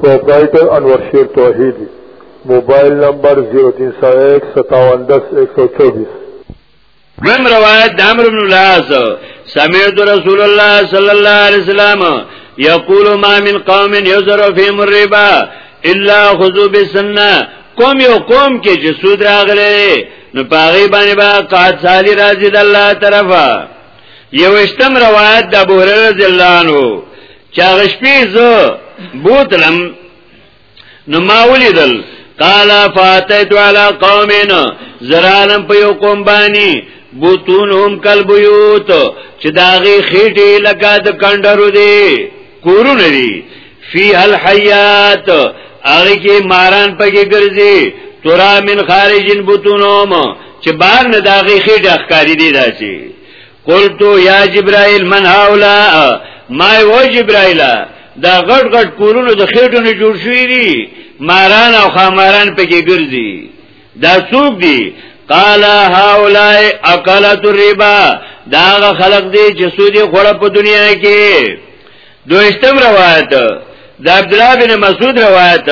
پروپرائیٹر انور شیر توحیدی موبایل نمبر 03015710124 ویم روایت د عمرو بن لاس سمعت رسول الله صلی الله علیه وسلم یقول ما من قوم یزر فیهم الربا الا خذو بسنه قوم یو قوم کې چې سود راغلي نو پاغي باندې با قات سالی راځي د الله طرفه یو اشتم روایت د ابو هرره رضی الله عنه چاغ شپې زه بوتلم نو ما ولیدل قال فاتت على قوم زرالم په یو قوم باندې بوتونهم کلبیوت چې داغي خېټه لکه د کندرو دی کورونه دي فی الحیات هغه کې ماران پکې ګرځي ترا من خارجن بوتونهم چې بار نه داغي خېټه ښکاری دی داسي قلتو یا جبرائیل من هاولا ما و جبرائیل دا غټ غټ کورونو د خېټو نه جوړ شوی دي ماران او خاماران پکې ګرځي دا څوک دي قال هاولای اکلت الربا دا خلق دي چې سودي خوړه په دنیا کې دوشتم روایت د عبد الله بن مسعود روایت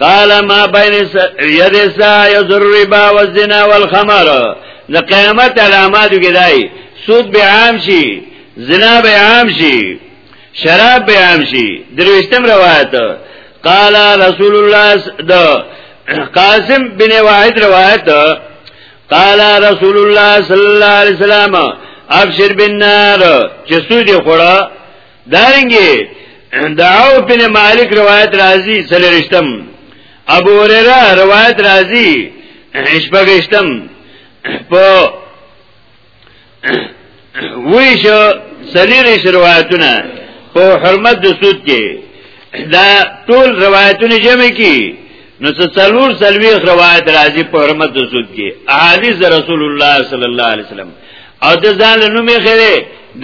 قال ما بين يد الساعه يذر الربا والزنا والخمر د قیامت علامات کې دای سود به عام شي زنا به عام شي شراب به عام شي دروشتم روایت قال رسول الله د قاسم بن واحد روایت قال رسول الله صلی الله علیه وسلم ابشر بالنار چې سودی خورا دارنګي دعو بن مالک روایت راځي سلرشتم ابو هريره روایت راځي اشبغشتم په وی شو سلیریش روایتونه په حرمت د سود کې دا ټول روایتونه جمع کی نو څلور سلویخ روایت راځي په حرمت د سود کې احادیث رسول الله صلی الله علیه وسلم او د ځان نوم یې خره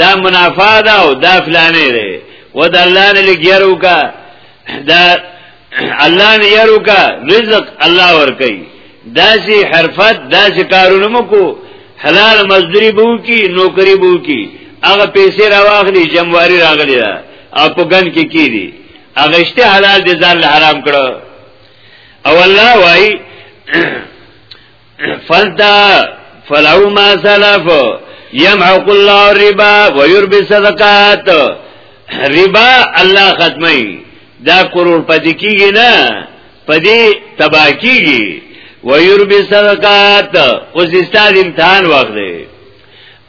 دا منافع ده او دا فلانه ده و د الله نه لګیرو کا دا الله نه یارو کا رزق الله ور کوي داسې حرفت داسې کارونه مو کو حلال مزدوری بو کی نوکری بو کی هغه پیسې راواخلي جمواري راغلي دا او په ګن کې کی دي هغه شته حلال دي ځان حرام کړو او الله وای فلتا فلو ما سلف يمحق الله الربا ويربي الصدقات ربا الله ختمي دا کرور پدې کیږي نه پدې تبا کیږي ويربي الصدقات او زستاد امتحان وخت دی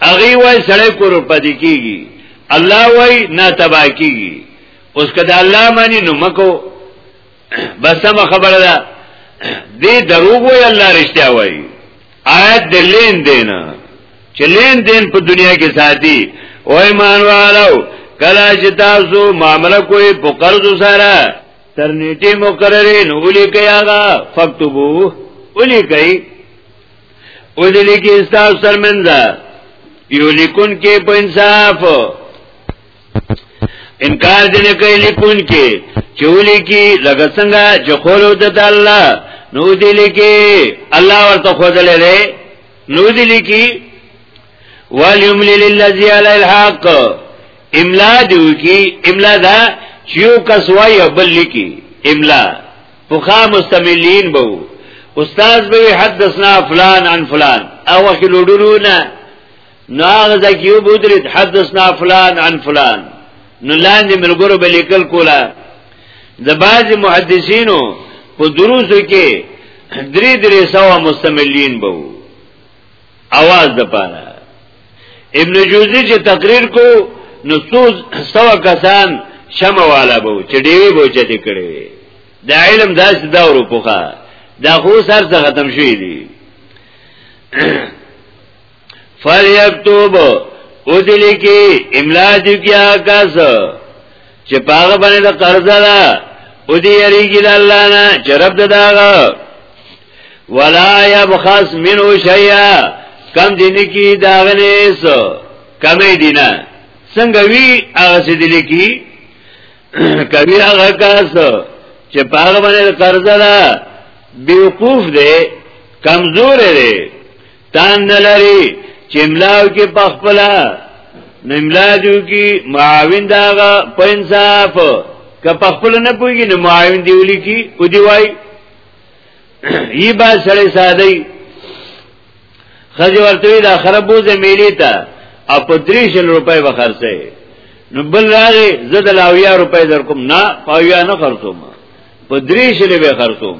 اغي وای سړی کرور پدې کیږي الله وای نه تبا کیږي اوس کده الله مانی نو مکو بس سم خبره ده دې دروغ وي الله رښتیا وایي آیت د لین دین چې لین دین په دنیا کې ساتي او ایمان والو کله چې تاسو معاملې کوئ په قرض سره تر نیټه مقرره نو ولي کوي هغه فكتبو ولي کوي او دې لیکي تاسو سرمنده یو لیکون کې په انصاف انکار دې نه کوي لیکون کې چولې کې لکه څنګه چې خولو د الله نو دې لیکي الله ورته خودلې ده نو دې لیکي وليمل للذي على الحق املا دیو کی املا دا چیو کس وای بل لیکي املا فخا مستملین بو استاد به حدثنا فلان عن فلان او خلودونه نو هغه ځکه یو بودرید حدثنا فلان عن فلان نو لاندې ملګرو به لیکل کولا د بعض محدثینو په دروسو کې درې درې سوا مستملین بو اواز د پاره ابن جوزی چې تقریر کو نو څو سوا کسان شمه والا بو چې ډیوی بو چې کړي د علم داس دا وروپوخه دا خو سر څه ختم شوی دی فلیکتوب او دلی کی املا جو کیا کس چه پاغ بانی دا قرضه دا او دی یریگی دا اللہ نا چه رب دا داغا ولا یبخص منو شیع کم دینی کی داغنیس کمی دینا سنگه وی آغا سی دلی کی کمی آغا کس چه پاغ بانی دا قرضه دا بیوقوف ده کمزور ده تان نلری چې املاو کې پخپلا نو املا دیو کې معاون داغه په انصاف که پخپل نه پوهیږي نو معاون دیولی کې او دی وای ای با سره ساده خځه ورته دا خرابوزه میلی ته او په 300 روپۍ وخرڅه نو بل راغی زه د لاویا روپۍ در کوم نه پاویا نه خرڅوم په 300 به خرڅوم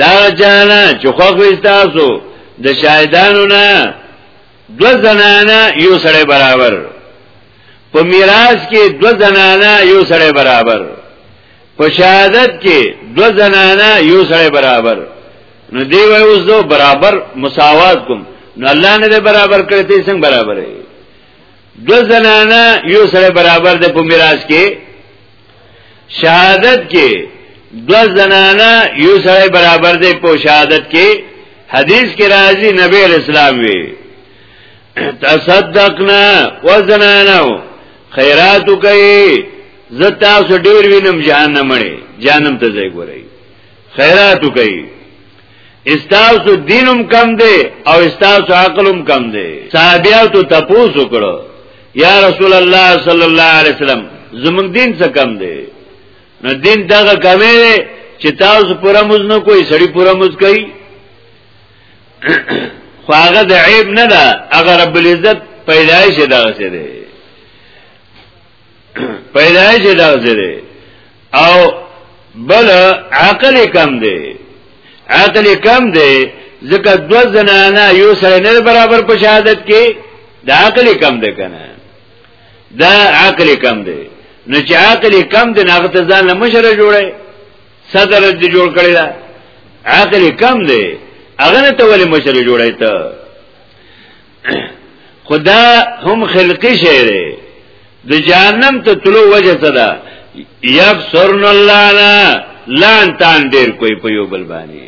دا چانا چې خوښ وي تاسو د شاهدانو نه دو زنانا یو سړی برابر په میراث کې دو زنانا یو سړی برابر په شهادت کې دو زنانا یو سړی برابر نو دی وای اوس دو برابر مساوات کوم نو الله نه دی برابر کړی ته څنګه برابر دی دو زنانا یو سړی برابر دی په میراث کې شهادت کې دو زنانا یو سره برابر دی په شهادت کې حدیث کې راځي نبی اسلام وی تصدقنا وزنانو خیراتو کوي زتا سو ډیر وینم جهنم مړي جهنم ته ځای ګوري خیراتو کوي استاسو دینم کم دی او استاسو عقلم کم دی صحابیاتو تپوسو کړو یا رسول الله صلی الله علیه وسلم زمون دین څه کم دی نو دین دغه کمه دی چې تاسو پوره موز نه کوی سړی پوره موز کوي خو هغه د عیب نه ده هغه رب العزت پیدایش دغه څه دی پیدایش دا زره او بل عقل کم دی عقل کم دی ځکه دو زنانا یو سره نه برابر په شهادت کې دا عقل کم دی کنه دا عقل کم دی نو چې عقل کم دی نه غته ځان له مشره جوړه صدر دې جوړ کړی دا عقل کم دی هغه ته ولې مشره جوړه ته خدا هم خلقی شی دی د جهنم ته تلو وجه څه ده یبصرن الله لا لان تان ډیر کوي په یو بل باندې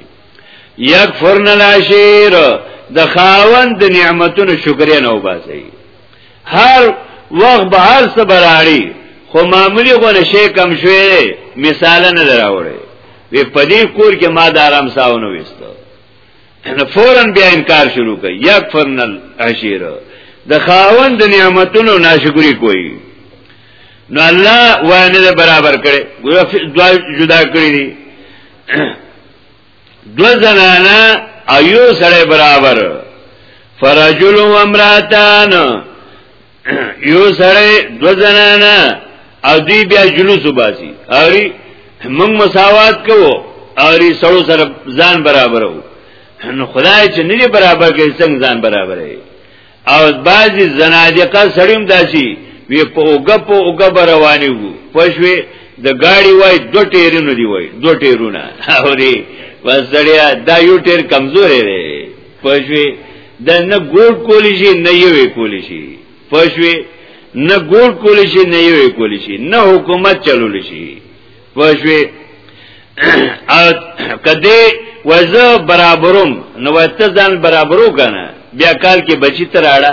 یکفرن العشیر د خاوند د نعمتونو شکر نه وباسي هر وخت به هر څه براړي خو معمولی غونه شی کم شوی مثال نه دراوړي وی پدې کور کې ما د آرام ساونو وستو نو فورن بیا انکار شروع کوي یکفرن العشیر د خاوند نعمتونو ناشکری کوي نو الله وانه برابر کړي دوا جدا کړی دي دو زنانا ایو سره برابر فرجل و امراتان یو سره دو زنانا او دی بیا جلوس باسی اوری موږ مساوات کوو اوری سړو سره ځان برابرو نو خدای چې نه برابر کوي څنګه ځان برابرې او بعضی زنادقه سړیم داسي وی په اوګه په اوګه رواني وو پښوی د گاڑی وای دو ټیرونه دی وای دو ټیرونه اوري وسړیا دا یو ټیر کمزورې دی پښوی د نه ګول کولی شي نه یوې کولی شي پښوی نه ګول کولی شي نه یوې کولی شي نه حکومت چلول شي پښوی ا کده وزه برابروم نو ته ځان برابرو کنه بیا کال کې بچی تراړه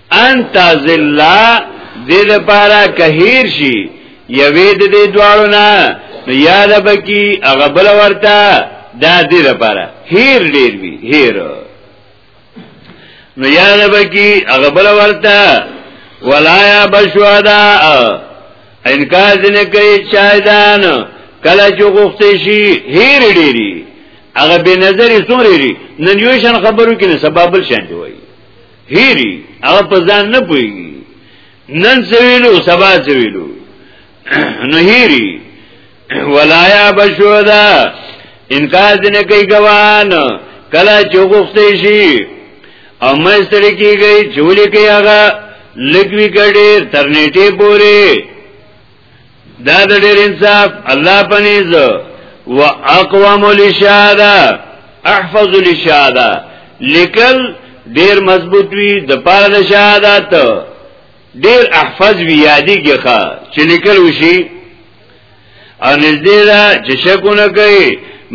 انت ذلہ دې لپاره کهیر شي یوې د دې دواړو نه یاد بکی هغه بل ورته دا دې لپاره هیر ډیر وی هیر نو یاد بکی هغه بل ورته ولا یا بشوادا انکار دې نه کوي شاهدان کله چې غوښته شي هیر ډیری هغه به نظر یې څومره لري نن یو شان خبرو کې نه سبب بل شان دی هیری هغه په ځان نه پويږي نن سویلو سبا سویلو نو هیری ولایا بشودا انکار دې نه کوي ګوان کله چوغختې شي او مستر کیږي چولې کوي هغه لګوي کډې ترنيټي پوري دا د ډېر انصاف الله پنيز و اقوام لشهاده احفظ لشهاده لیکل ډېر مضبوط وي د پاره د شهادت ډېر احفظ وي یادېږي ښا چې لیکل وشي او نږدې ده چې شکونه کوي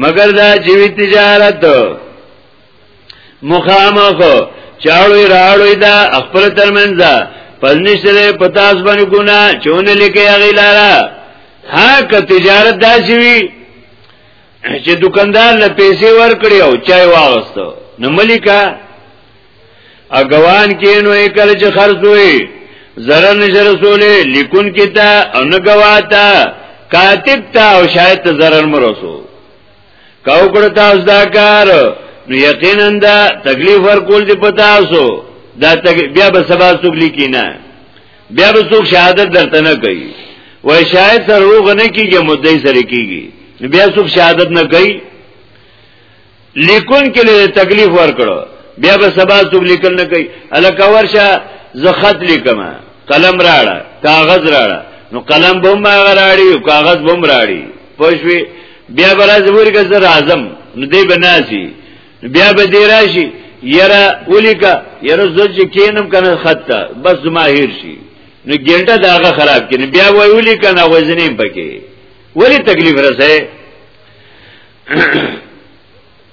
مګر دا چې تجارت مخامخ چاړوی راړوی دا خپل ترمنځ پس نشته په تاسو باندې ګنا چونه لیکي هغه لاره ها که تجارت داسي وي چې دکاندار له پیسې ورکړي او چای واغستو نو ملکا اګوان کې نو کل چې خرڅوي zarar نشر رسوله لیکون کیتا او نه گواتا کاتب تا او شاید zarar مرسو کاو کړ تاسو دا کار نو یقینا دا تکلیف ورکول دی په تاسو دا تک... بیا به سبا څوک لیکي نه بیا به څوک شهادت درته نه کوي وای شاید سره وغنه کیږي مدعي سره کیږي بیا څوک شهادت نه کوي لیکون کې له تکلیف ورکړو بیا به سبا څوک لیکل نه کوي الکه ورشه زه خط لیکم قلم راړه کاغذ راړه نو قلم بوم راړي او کاغذ بوم راړي پښوی بیا براز ورګه زر اعظم نو دی بناسي بیا به دی راشي یرا ولیکا یرا زج کینم کنه خط تا بس زما هیر شي نو ګنټه داغه خراب کینه بیا وای ولیکا نه وزنیم پکې ولی تکلیف رسه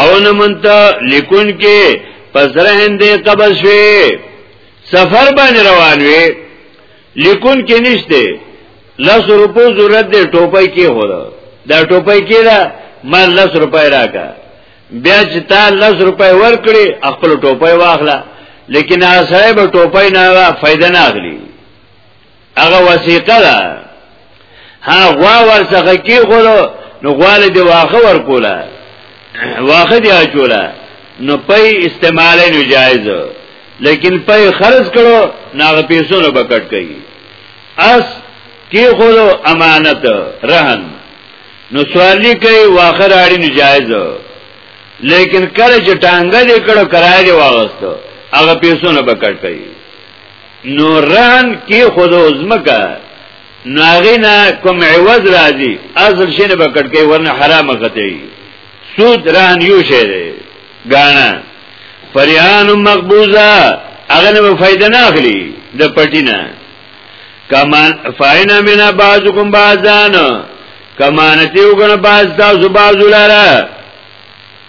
او نه منته لیکون کې پس رهن دې قبض شوی سفر باندې روان وي لیکون کې نشته لس روپو ضرورت دې ټوپۍ کې هو دا ټوپۍ کې دا ما لس روپۍ راکا بیا چې تا لس روپۍ ورکړي خپل ټوپۍ واخله لیکن هغه صاحب ټوپۍ نه فائدہ نه اخلي هغه وسیقه ده ها غوا ورڅخه کی غولو نو غواله دی واخه ورکوله واخه دی اچوله نو پي استعمال نه جایز لیکن پي خرج کړو ناغه پیسو نه بکټ کوي اس کی غولو امانت رهن نو سوالی کوي واخه راړي نه جایز لیکن کله چې ټانګه دې کړو کرای دی واغستو هغه پیسو نه بکټ کوي نو رهن کې خود ازمکه نو هغه نه کوم عوض راځي اصل شنه بکټ کې ورنه حرامه غته سود رهن یو شی دی غاڼه فریان مقبوزه هغه نه فائدہ نه اخلي د پټینا کمان فاینا مینا بازکم بازان کمانتی وګنه باز تاسو بازو لاره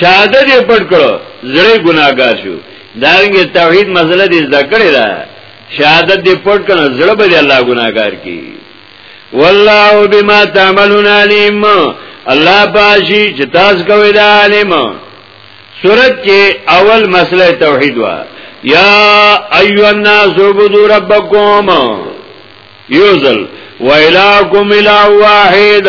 شهادت یې پټ کړو زړه ګناګار شو دارنګه توحید مسله دې ذکر ده شهادت دې پټ کړو زړه به الله ګناګار کی والله بما تعملون علیم الله پاشي چې تاسو کوی دا علم سورت کې اول مسله توحید وا یا ایو الناس عبدوا ربکم یوزل و الہکم الہ واحد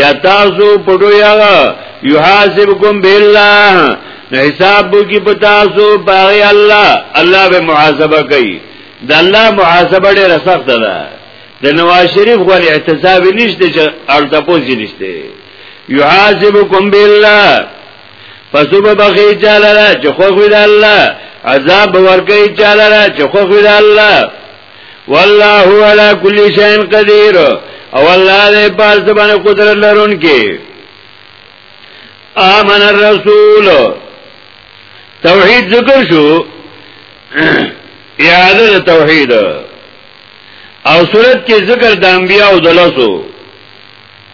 یا تاسو پټو یا یحاسبکم بالله حساب بو کی پتاسو باغی الله الله به محاسبه کوي د الله محاسبه ډیره سخت ده د نواز شریف غو احتساب نشته چې ارته پوزي نشته یحاسبکم بالله فسوب بخی چالالا چه خوخوی دا اللہ عذاب ورکی چالالا چه خوخوی دا اللہ والله علی کل شیء قدیر او الله دې پاس باندې قدرت لرونکي آمن الرسول توحید ذکر شو اعاده توحید او صورت کې ذکر د انبیاء او دلسو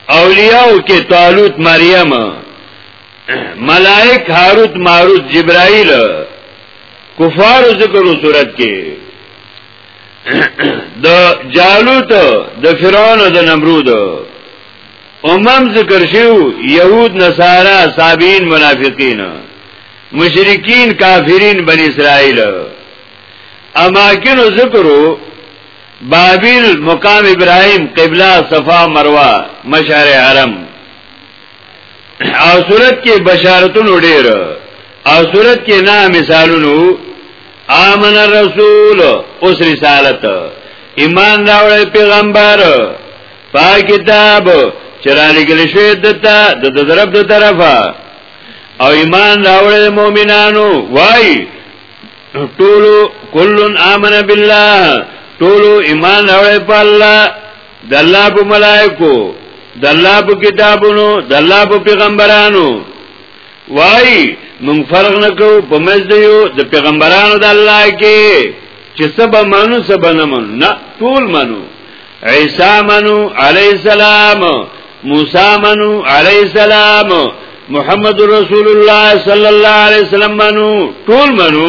اولیاء کې طالوت مریم ملائک هاروت ماروت جبرائیل کفار ذکر و صورت کې د جالوت د فرعون د نمرود امم ذکر شو یهود نصارا صابین منافقین مشرکین کافرین بن اسرائیل اماکن ذکرو بابل مقام ابراهیم قبله صفا مروه مشعر حرم او صورت کې بشارتونو ډېر او صورت کې نه مثالونو آمن الرسول اوس رسالت ایمان راوړی پیغمبر پاک کتاب چرالی گلی شوی دتا د درب د طرفا او ایمان راوړی مومنانو وای ټولو کلن آمن بالله ټولو ایمان راوړی په الله د الله په ملائکو د الله په کتابونو د الله په پیغمبرانو وای مونږ فرق نکو په مزدیو د پیغمبرانو د الله کې چې سبا مانو سبا نه مانو نه ټول مانو عیسی مانو علی السلام موسی مانو علی السلام محمد رسول الله صلی الله علیه وسلم مانو ټول مانو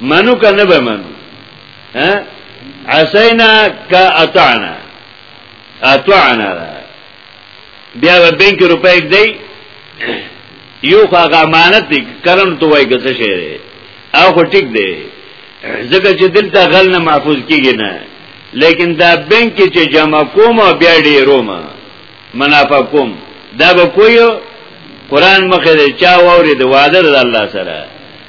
منو که نه به منو عسینا که اطعنا اطعنا دا بیا به بینک روپیک دی یو خو هغه امانت دی کرن تو وای ګڅ شي او خو ټیک دی ځکه چې دلته غل نه محفوظ کیږي نه لیکن دا بینک چې جمع کوم بیا ډیروم منافع کوم دا به کوی قران مخه دی چا ووري د وادر د الله سره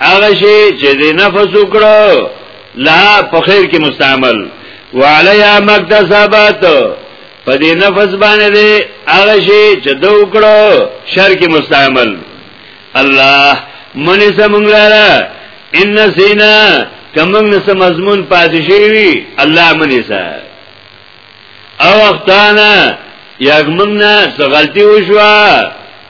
هغه شی چې د نفس وکړو لا په خیر کې مستعمل وعلیا مکتسبات په دې نفس باندې دی هغه شی چې د وکړو شر کې مستعمل الله منی سمنګ لاره ان سینا کمنګ نس مضمون پاتې شي وی الله منی سا او وختانا یغمننا څه غلطي وشوه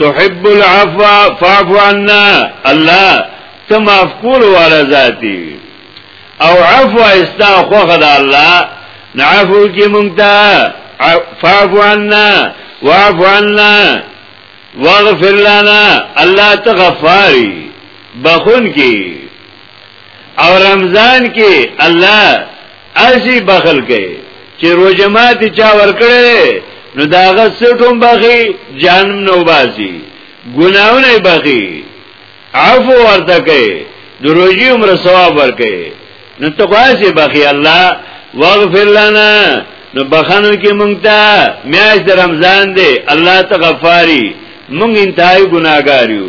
تحب العفو فاعف عنا الله تم عفو ولا ذاتي او عفو استا خوخه د الله نعفو کی مونتا فعفو عنا وعفو عنا واغفر لنا الله تغفاری بخون کی او رمضان کې الله ارشي بخل کوي چې روزه ماتي چا ورکړي نو داغه سټوم بخي جانم نو باسي ګناونه بخي عفو ورته کوي د روزي عمر ثواب ورکي نو ته واسي بخي الله واغفر لنا نو بخانو کې مونږ ته میاش د رمضان دی الله تغفاری مونږ انتهای ګناګاریو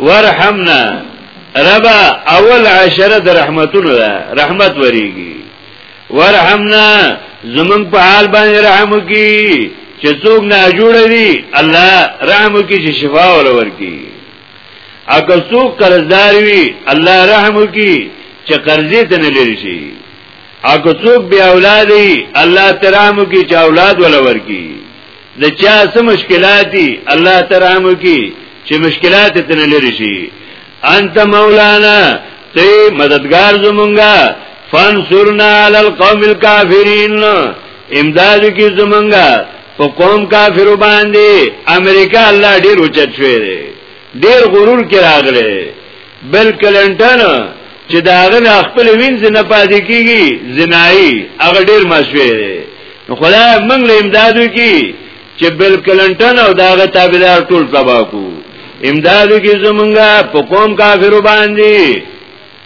ورحمنا ربا اول عشره د رحمتونو ده رحمت وریږي ورحمنا زمون په حال باندې رحم وکي چې څوک نه جوړ دي الله رحم وکي چې شفا ورور کی اګه څوک قرضدار وي الله رحم وکي چې قرضې ته نه لري شي اګه څوک بیا اولاد وي الله ترحم وکي چې اولاد ولور کی د چا څه مشکلات دي الله ترحم کی چې مشکلات ته نه لري شي انت مولانا ته مددگار زمونږه فانصرنا علی القوم الكافرین امداد کی زمونږه په قوم کافر باندې امریکا الله ډیر اوچت شوی دی ډیر غرور کې راغله بل کلنټن چې دا غن خپل وینځ نه پاتې کیږي زنای هغه ډیر مشوي نو خدای موږ له امداد وکي چې بل کلنټن او داغه تابعدار ټول تباہ کو امداد کی زمونږه په قوم کافر باندې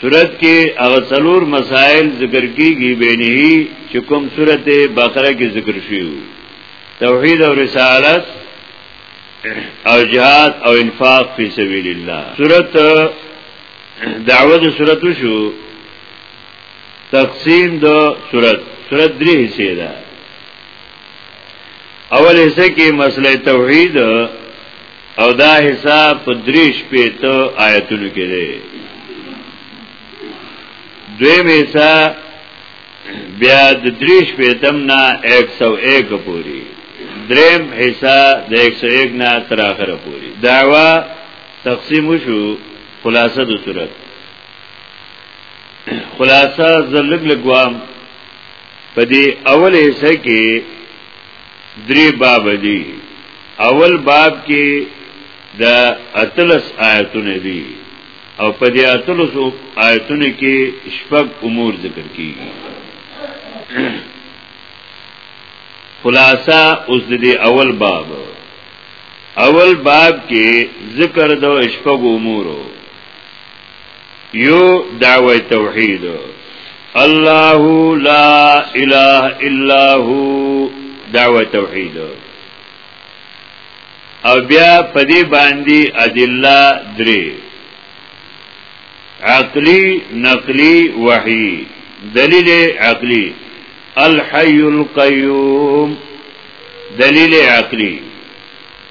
صورت کې هغه څلور مسائل ذکر کیږي بینه چې کوم صورت بقره کې ذکر شوی توحید او رسالت او جهاد او انفاق فی سبیل الله صورت دعوه د صورت شو تقسیم د صورت صورت درې حصے ده اول حصہ کې مسله توحید او دا حساب په دریش پیتو آیتونو کې دی دوی میسا بیا د دریش پیتم نه 101 پوری دریم حصہ د 101 نه تر اخره پوری دعوا تقسیم شو خلاصه د صورت خلاصه زلګ لګوام په دې اول حصہ کې درې باب دي اول باب کې د اتلس آیتونه دي او په دې اتلس آیتونه کې شپږ امور ذکر کیږي خلاصہ اوس د دې اول باب اول باب کې ذکر د شپږ امورو یو دعوه توحید الله لا اله الا هو دعوه توحید او بیا په دې باندې ادله درې عقلی نقلی وحی دلیل عقلی الحی القیوم دلیل عقلی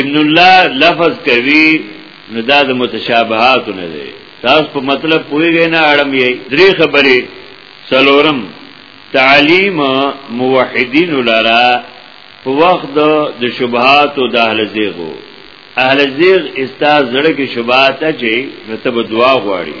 ابن الله لفظ کوي نو دا د متشابهات نه دی تاسو په مطلب پوهیږئ نه اړم یې درې خبرې سلورم تعلیم موحدین لرا په وخت د شبهات او د اهل زیغو اهل زیغ استاد زړه کې شبهات اچي نو ته دعا غواړي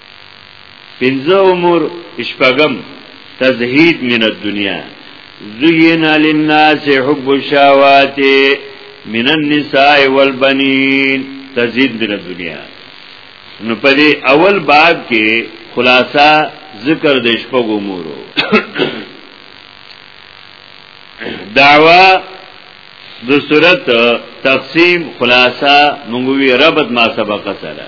پنځه امور شپږم تزهید من الدنیا زین للناس حب الشهوات من النساء والبنین تزهید من الدنیا نو په دې اول باب کې خلاصہ ذکر د شپږ امورو دعوا د صورت تقسیم خلاصہ مونږ وی ربط ما سبق سره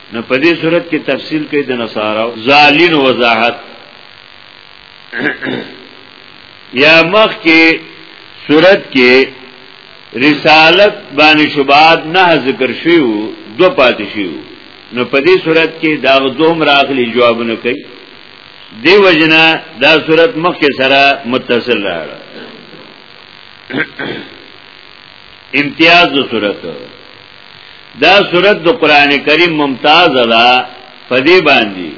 نو په دې صورت کې تفصیل کوي د نصارا زالین وضاحت یا مخ کې صورت کې رسالت باندې شوبات نه ذکر شیو دو پاتې شیو نو په دې صورت کې دا دوم راغلي جوابونه کوي دی وجنا دا صورت مخ کې سره متصل راړ امتیاز صورت دا صورت د قران کریم ممتاز ده په دې باندې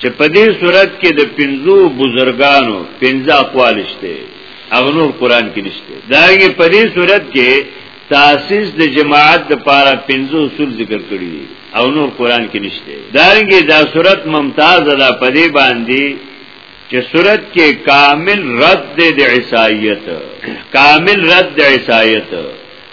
چې په دې صورت کې د پنځو بزرګانو پنځه اقوال شته اغنور قران کې نشته دا یې په دې صورت کې تاسیس د جماعت د پاره پنځو اصول ذکر کړی دي او نور قران کې نشته دا یې دا صورت ممتاز ده په دې باندې چې صورت کې کامل رد د عیسایت کامل رد د عیسایت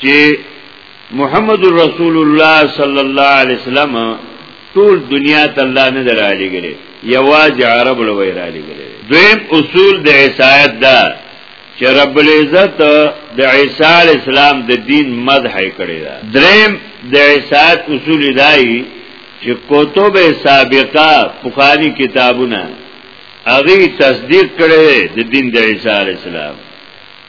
چې محمد رسول الله صلی الله علیه وسلم ټول دنیا ته الله نه درالي ګره یواز عرب له ویرالي ګره دویم اصول د عیسایت دا چې رب العزت د عیسی علی السلام د دین مدح کړی دا دریم د عیسایت اصول دای چې کتب سابقه بخاری کتابونه هغه تصدیق کړي د دین د عیسی علی السلام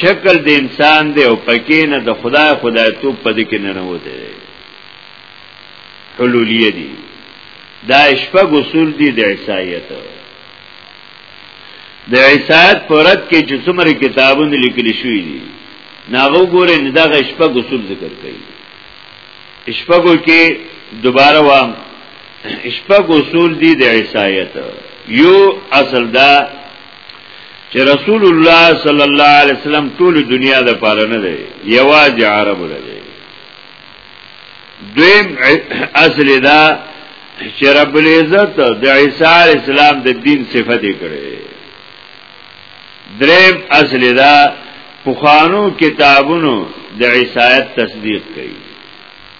شکل د انسان دی او پکې نه د خدای خدای تو په دې کې نه نوته حلولیه دي دا شپږ اصول دي د عیسایت د عیسایت پرد کې چې څومره کتابونه لیکل شوي دي ناغو ګوره نه دا شپږ اصول ذکر کړي شپږو کې دوباره وام شپږ اصول دي د عیسایت یو اصل دا چې رسول الله صلی الله علیه وسلم ټول دنیا د پاره نه دی یوازې عربو دی دویم اصل دا چې رب العزت د عیسی علی السلام د دین صفت کړي دریم اصل دا پخوانو کتابونو د عیسایت تصدیق کړي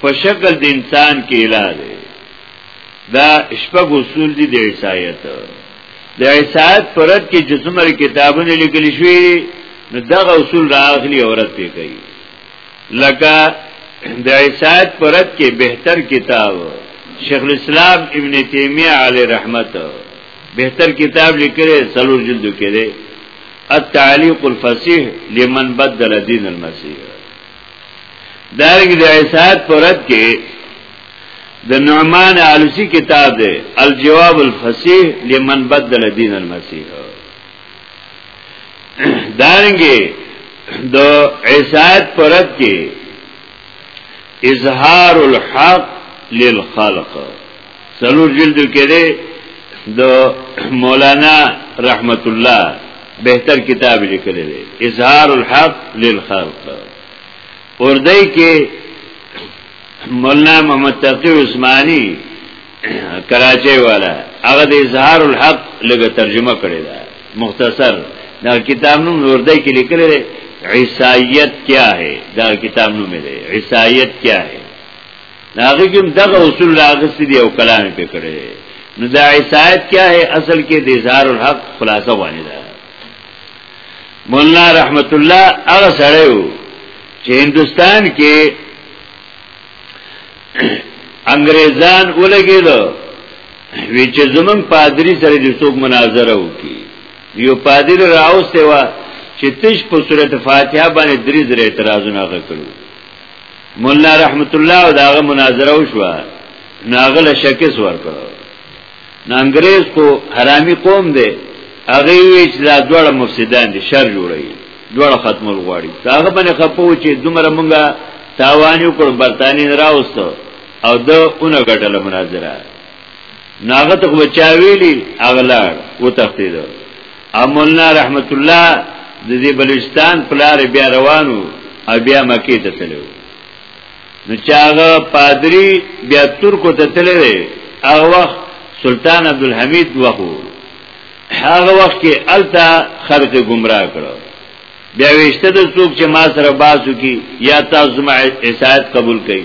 په شکل د انسان کې اله دی دا شپږ اصول دي د عیسایت د عیسایت پرد کې چې څومره کتابونه لیکل شوي نو دغه اصول راغلي اورت پی کوي لکه د عیسایت پرد کې بهتر کتاب شیخ الاسلام ابن تیمیه علی رحمت بهتر کتاب لیکلی سلور جلدو کې دی التعلیق الفصیح لمن بدل دین المسیح دارنګ د عیسات پرد کې د نعمان علسی کتاب دی الجواب الفصیح لمن بدل دین المسیح دارنګ د عیسات پرد کې اظهار الحق للخلق څلور جلدو کې دی د مولانا رحمت الله بهتر کتاب لیکل دی اظهار الحق للخلق اوردی کې مولانا محمد تقی عثماني کراچۍ والا هغه د اظهار الحق لګه ترجمه کړی دا مختصر دا کتاب نوم اوردی کې لیکل دی عیسائیت کیا ہے دا کتاب نوم دی عیسائیت کیا ہے هغه کوم دغه اصول راغستې دی او کلام په کړي نو دا عیسایت کیا ہے اصل کې د اظهار الحق خلاصه وانی ده مولانا رحمت الله هغه سره یو چې هندستان کې انګريزان ولګیدو وی چې زمون پادری سره د څوک مناظره وکي یو پادری راوسته وا چې تش په صورت فاتحه باندې درې درې اعتراضونه وکړو مولا رحمت الله او داغه مناظره وشو ناغله شکس ورکړ نو انګريز کو حرامي قوم دی هغه وی چې دا دوړه مفسدان دي شر جوړي دوړه ختمول غواړي هغه باندې خپو چې دومره مونږه تاوان یو کړ برتانی راوستو او د اونو غټل مناظره ناغه ته بچاویلی اغلار و تختیدو امولنا رحمت الله د دې بلوچستان پلار بیا روانو او بیا مکه ته تلو نو چاغه پادری بیا ترکو ته تلو هغه وخت سلطان عبدالحمید وخو هغه وخت کې التا خلق گمراه کړو بیا وشته د څوک چې ما سره باسو کی یا تاسو ما عیسایت قبول کړي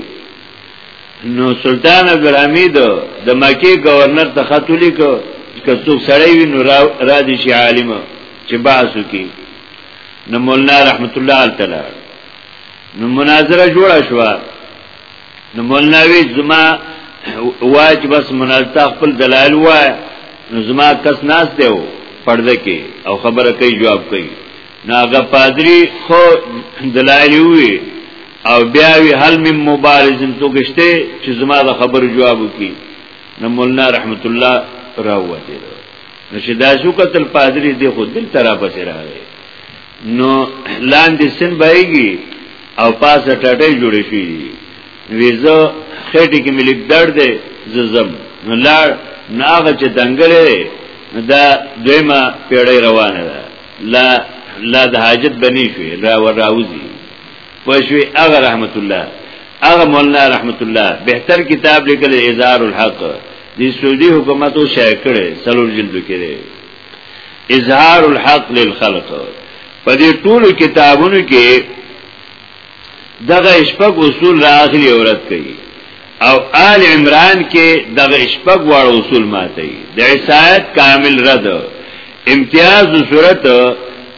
نو سلطان عبدالحمید د مکی گورنر ته خط ولیکو که څوک سړی وي نو را دي شي عالم چې باس وکي نو مولانا رحمت الله تعالی نو مناظره جوړه شو نو مولانا وی زما واج بس مناظره خپل دلایل وای نو زما کس ناس دی پرده کې او خبره کوي جواب کوي ناغه پادری خو دلایل وی او بیا وی حل من مبارزن تو گشته چې زما د خبر جواب وکي نو مولانا رحمت الله راوته نو چې دا شو قتل پادری دی خو دل ترا پسې راغی نو لاندې سن بایږي او پاسه ټټې جوړې شي ویزه خېټه کې ملک درد دی ززم نو لاړ ناغه چې دنګلې دا دویمه پیړۍ روانه ده لا لا د حاجت بنی شوی را و راوزی پښوی اغه رحمت الله اغه مولانا رحمت الله بهتر کتاب لیکل اظهار الحق د سعودي حکومت او شایع کړي سلور جلد کړي اظهار الحق للخلق په دې ټول کتابونو کې دغه شپږ اصول راغلي اورت کوي او آل عمران کې دغه شپږ واړه اصول ماته دي د عیسایت کامل رد امتیاز صورت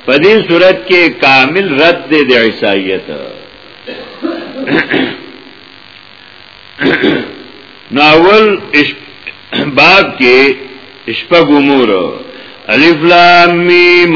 په دې صورت کې کامل رد دی د عیسایت ناول باب کې شپږ امور الف لام میم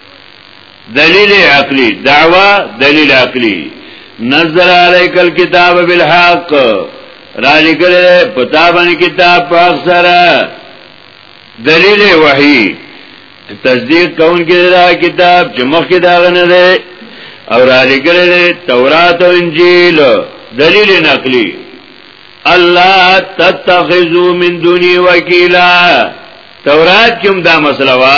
دلیل عقلی دعوا دلیل عقلی نظر علیک الكتاب بالحق را لګل پتا باندې کتاب په اکثر دلیل وحی تصدیق کون کې دا کتاب چې مخکې دا غنه ده او را لګل تورات او انجیل دلیل نقلی الله تتخذو من دوني وکیلا تورات کوم دا مسله وا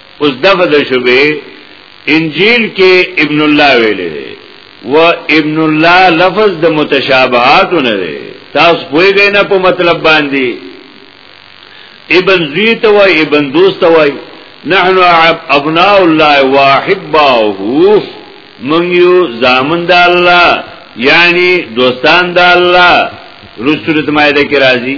اوس دغه د شوبې انجیل کې ابن الله ویلې دی و ابن الله لفظ د متشابهات نه دی تاسو پوهیږئ نه په مطلب باندې ابن زوی ته وای ابن دوست ته وای نحن ابناء الله واحباه من یو زامن د الله یعنی دوستان د الله رسولت مایده کی راضی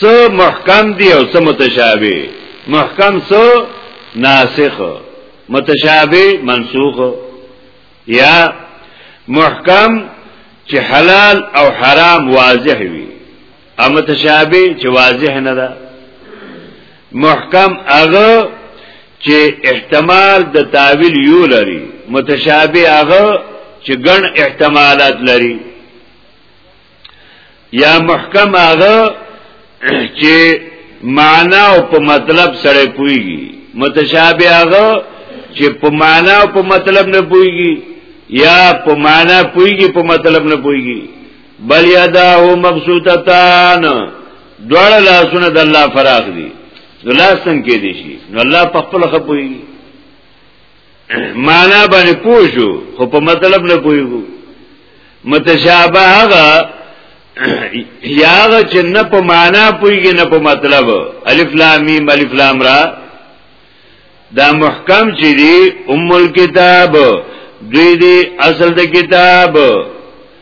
سو محکم دی او سو متشابه محکم سو ناسخ متشابه منسوخ یا محکم چې حلال او حرام واضح وي او متشابه چې واضح نه ده محکم هغه چې احتمال د تعویل یو لري متشابه هغه چې ګڼ احتمالات لري یا محکم هغه چې معنا او په مطلب سره پويږي متشابه هغه چې په معنا او په مطلب نه پويږي یا په معنا پويږي په مطلب نه پويږي بل یداه مبسوطتان دوړ لاسونه د الله فراغ دي نو لاسن کې دي شي نو الله په خپل خپويږي معنا باندې پوښو خو په مطلب نه پوښو متشابه هغه یا هغه چې نه په معنا پوښي نه په مطلب الف لام میم الف لام را دا محکم چې دی ام الكتاب دوی دی اصل د کتاب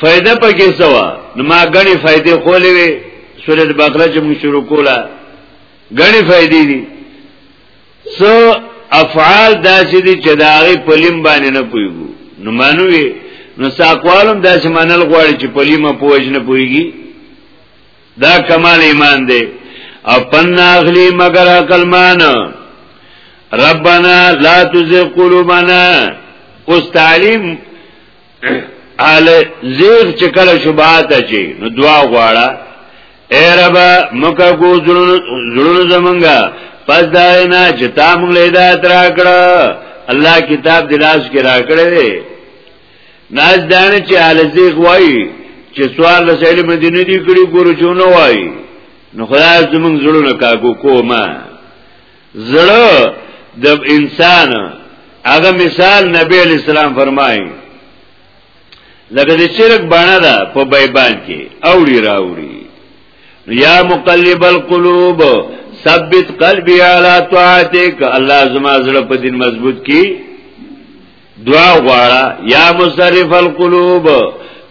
فائدہ پکې سوا نو ما غني فائدې خولې وي سورې بقره چې موږ شروع کوله غني فائدې دي سو افعال داسې دي چې دا غي پلیم باندې نه پويګو نو مانوي نو ساقوالم داسې منل غواړي چې پلیمه پوج نه پويږي دا کمال ایمان دی او پنا اخلی مگر عقل مان ربنا لا تزغ قلوبنا اوس تعلیم اله زیغ چې کله شبهات اچي نو دعا غواړه اے رب مکه کو زړونو زمونږه پس دا نه چې تا موږ له هدایت راکړه الله کتاب دلاس کې راکړه دی ناز دانه چې اله زیغ وایي چې سوال له سیل مدینه دی کړي ګورو چونه وایي نو خدای زمونږ زړونو کاګو کومه زړه د انسان هغه مثال نبی علیہ السلام فرمایي لکه د چرګ باڼه ده په بیبان کې اوړي راوړي یا مقلب القلوب ثبت قلبی علی طاعتک الله زما زړه په دین مضبوط کی دعا غواړه یا مصرف القلوب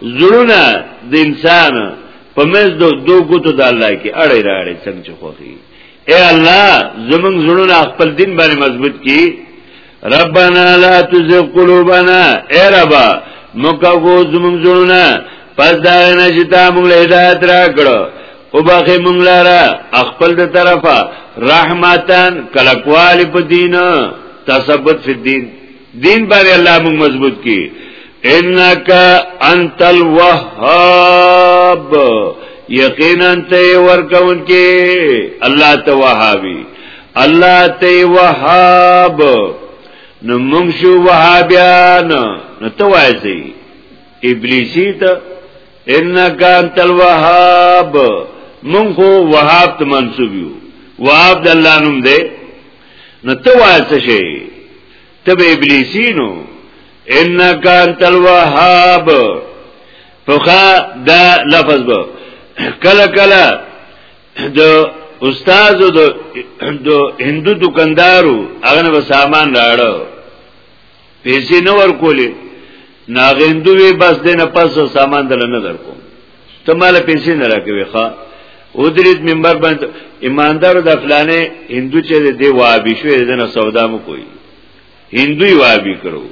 زړونه د انسان په مز دو دو ګوتو د الله کې اړې راړې څنګه خوخي اے الله زمون زړونه خپل دین باندې مضبوط کی ربنا لا تزغ قلوبنا اے رب مکو زمون زړونه پس دا نه چې تا موږ له هدایت را کړو او باقی موږ لاره خپل د طرفه رحمتن کلکوال په دین تثبت فی الدین دین باندې الله موږ مضبوط کی انک انت الوهاب یقینا ته ورکون کې الله ته وهابي الله ته وهاب نو موږ شو وهابیان نو ته وایي ابلیسی ته انک انت الوهاب موږ خو وهاب ته منسوب یو وهاب د الله نوم دی نو ته وایي شي تب ابلیسینو انک انت الوهاب فخا دا لفظ به کله کله د استاد د د هندو دکاندارو هغه به سامان راړو پیسې نه ورکولې ناغندو وی بس دینه پس سامان دل نه درکو ته مال پیسې نه راکوي ښا ودرید منبر باندې ایماندار د فلانه هندو چې دی وابي شو دنه سودا مو کوي هندوی وابي کړو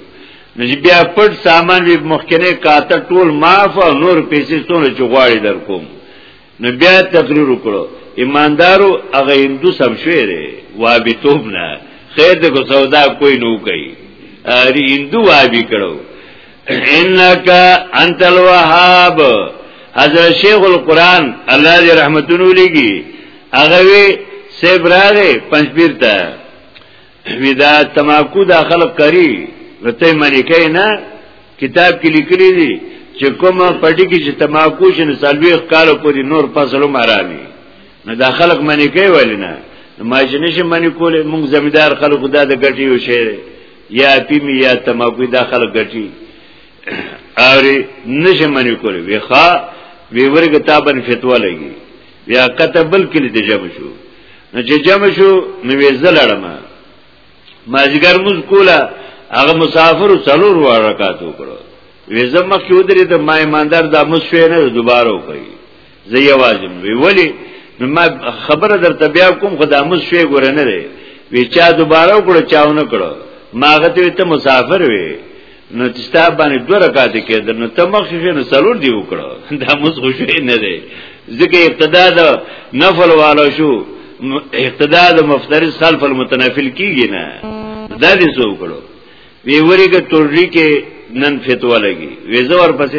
نو بیا پټ سامان وی مخکنه کاته ټول معاف او نور پیسې څونه چې غواړي در کوم نو بیا تقریر وکړو ایماندارو هغه هندو سم شوی دی وابي توپ نه خیر دغه سودا کوئی نو کوي اری هندو وابي کړو انک انت الوهاب حضرت شیخ القران الله دې رحمتونو لګي هغه وی سیب راغې پنځپیر ته ودا تماکو دا خلق کری رته ملکه نه کتاب کې لیکلي دي چې کومه پټي کې چې تماکو شنه سالويخ کال پورې نور فصلو مرامي نه دا خلق منی کوي ولینا ما چې نشم منی کولې موږ زمیدار خلکو دا د ګټي یو شی یا پی می یا تماکو دا خلق گٹی آوری نشه منی کولی وی خواه وی ورگ تابن فتوه لگی بیا قطع بل کلی دی جمع شو نو چې جمع شو نو وی زلړم ما جګر مز کولا هغه مسافر څلور وار رکعات وکړو وی زمخ کې ودرې ته ما ایماندار دا مس شوی نه دوباره وکړي زه یوازم وی ولی نو ما خبره درته بیا کوم خدا مز شوی ګور نه دی وی چا دوباره وکړو چاونه کړو ماغه ته ته مسافر وی نو تستا باندې دوه رکعات کېدل نو ته مخ شې نو څلور دی وکړو دا مز خوشې نه دی ځکه ابتدا د نفل والو شو ابتدا د مفترض خلف المتنفل کیږي نه دا دې سو وکړو وی وریګه تورې کې نن فتوا لګي وی زور پسې